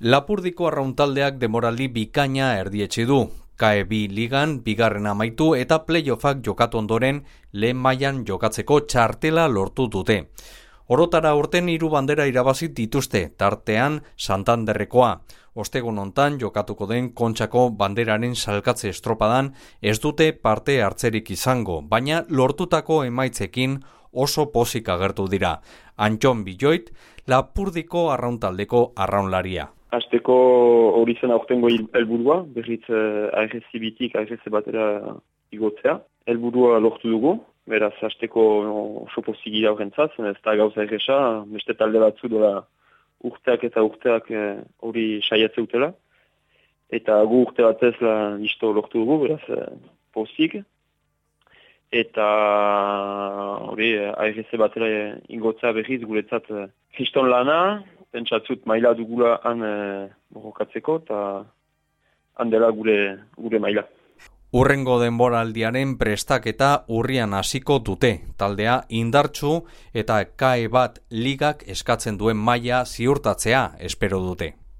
Lapurdiko arrauntaldeak demoraldi bikaina erdietxe du. KE bi ligan bigarren amaitu eta playoffak jokatu ondoren lehen mailan jokatzeko txartela lortu dute. Orotara urten hiru bandera irabazit dituzte, tartean Santanderrekoa. Ostegun hontan jokatuko den kontxako banderaren salkatze estropadan ez dute parte hartzerik izango, baina lortutako emaitzekin oso pozik agertu dira. Antxon Biloit, Lapurdiko arrauntaldeko arraunlaria. Azteko hori zen aurtengo helburua, berriz uh, ARS bitik ARS batera igotzea. Helburua lortu dugu, beraz azteko oso pozigi horrentzat, ez da gauza erresa, beste talde batzu dola urteak eta urteak eh, hori uh, saiatze utela. Eta gu urte batez la listo lortu dugu, beraz uh, pozik. Eta hori ARS batera ingotzea berriz guretzat kriston lana, pentsatzut maila dugula han e, borrokatzeko eta han dela gure, gure maila. Urrengo denboraldiaren prestaketa urrian hasiko dute, taldea indartsu eta kae bat ligak eskatzen duen maila ziurtatzea espero dute.